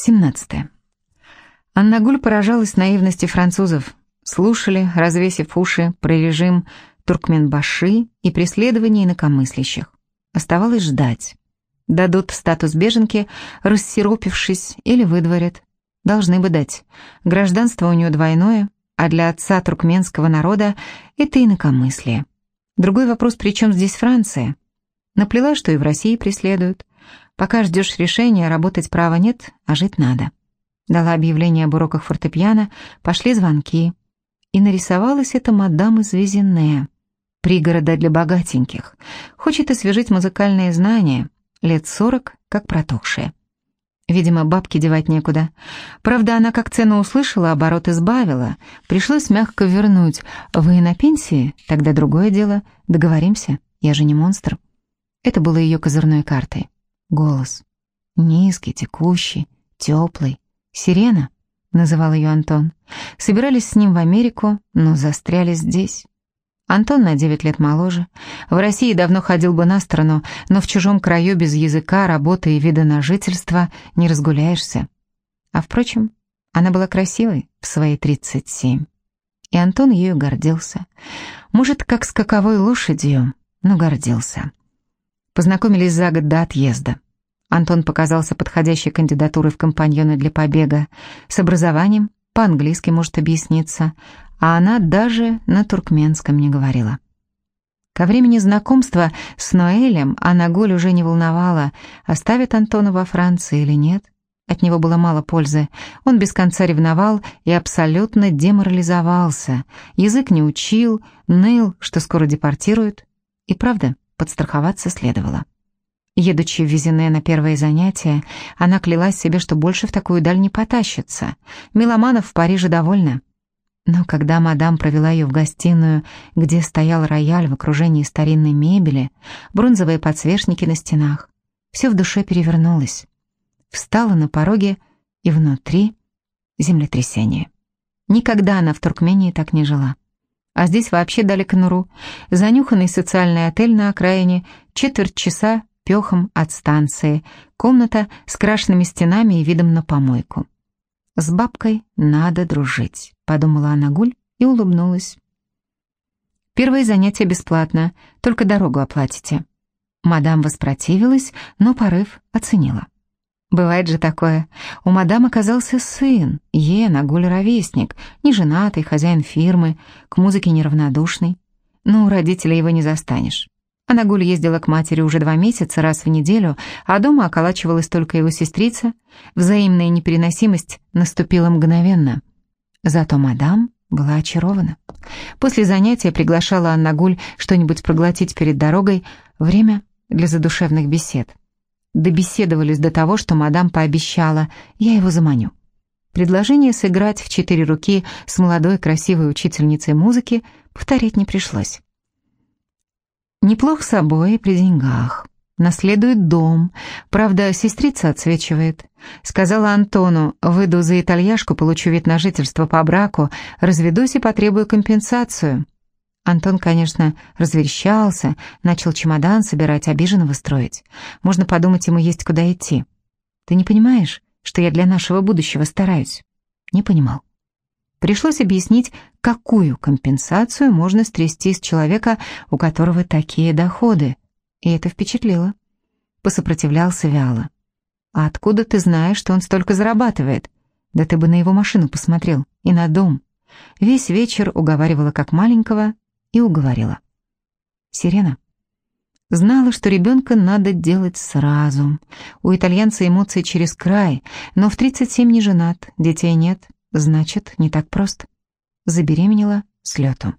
17. Анна Гуль поражалась наивности французов. Слушали, развесив уши, про режим Туркменбаши и преследование инакомыслящих. Оставалось ждать. Дадут статус беженки, рассиропившись, или выдворят. Должны бы дать. Гражданство у нее двойное, а для отца туркменского народа это инакомыслие. Другой вопрос, при чем здесь Франция? Наплела, что и в России преследуют. Пока ждешь решения, работать права нет, а жить надо. Дала объявление об уроках фортепиано, пошли звонки. И нарисовалась эта мадам из Визине, пригорода для богатеньких. Хочет освежить музыкальные знания, лет сорок, как протухшая. Видимо, бабки девать некуда. Правда, она как цену услышала, оборот избавила. Пришлось мягко вернуть. «Вы на пенсии? Тогда другое дело. Договоримся. Я же не монстр». Это было ее козырной картой. Голос. Низкий, текущий, теплый. «Сирена», — называл ее Антон. Собирались с ним в Америку, но застряли здесь. Антон на девять лет моложе. В России давно ходил бы на страну, но в чужом краю без языка, работы и вида на жительство не разгуляешься. А впрочем, она была красивой в свои тридцать семь. И Антон ею гордился. Может, как скаковой лошадью, но гордился. Познакомились за год до отъезда. Антон показался подходящей кандидатурой в компаньоны для побега. С образованием, по-английски может объясниться, а она даже на туркменском не говорила. Ко времени знакомства с Ноэлем Анна Голь уже не волновала, оставит Антона во Франции или нет. От него было мало пользы. Он без конца ревновал и абсолютно деморализовался. Язык не учил, ныл, что скоро депортируют. И правда, подстраховаться следовало. Едучи в Визине на первое занятие, она клялась себе, что больше в такую даль не потащится. Меломанов в Париже довольна. Но когда мадам провела ее в гостиную, где стоял рояль в окружении старинной мебели, бронзовые подсвечники на стенах, все в душе перевернулось. Встала на пороге, и внутри землетрясение. Никогда она в Туркмении так не жила. А здесь вообще дали конуру. Занюханный социальный отель на окраине, четверть часа пехом от станции, комната с крашенными стенами и видом на помойку. «С бабкой надо дружить», — подумала она Гуль и улыбнулась. «Первое занятие бесплатно, только дорогу оплатите». Мадам воспротивилась, но порыв оценила. Бывает же такое. У мадам оказался сын, Ена, гуль-ровесник, неженатый, хозяин фирмы, к музыке неравнодушный. Ну, у родителей его не застанешь. Она гуль ездила к матери уже два месяца, раз в неделю, а дома околачивалась только его сестрица. Взаимная непереносимость наступила мгновенно. Зато мадам была очарована. После занятия приглашала Анна Гуль что-нибудь проглотить перед дорогой. Время для задушевных бесед. Добеседовались до того, что мадам пообещала, я его заманю. Предложение сыграть в четыре руки с молодой красивой учительницей музыки повторять не пришлось. Неплох собой при деньгах. Наследует дом. Правда, сестрица отсвечивает. Сказала Антону, выйду за итальяшку, получу вид на жительство по браку, разведусь и потребую компенсацию. Антон, конечно, разверещался, начал чемодан собирать, обиженного строить. Можно подумать, ему есть куда идти. Ты не понимаешь, что я для нашего будущего стараюсь? Не понимал. Пришлось объяснить, какую компенсацию можно стрясти с человека, у которого такие доходы. И это впечатлило. Посопротивлялся вяло. «А откуда ты знаешь, что он столько зарабатывает? Да ты бы на его машину посмотрел. И на дом». Весь вечер уговаривала как маленького и уговорила. «Сирена». Знала, что ребенка надо делать сразу. У итальянца эмоции через край, но в 37 не женат, детей нет, Значит, не так просто. Забеременела с лету.